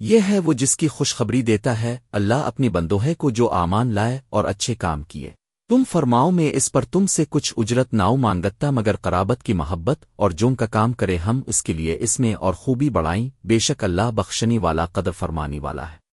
یہ ہے وہ جس کی خوشخبری دیتا ہے، اللہ اپنی بندوہے کو جو آمان لائے اور اچھے کام کیے۔ تم فرماؤ میں اس پر تم سے کچھ اجرت ناؤ مانگتا مگر قرابت کی محبت اور جون کا کام کرے ہم اس کے لیے اس میں اور خوبی بڑھائیں، بے شک اللہ بخشنی والا، قدر فرمانی والا ہے۔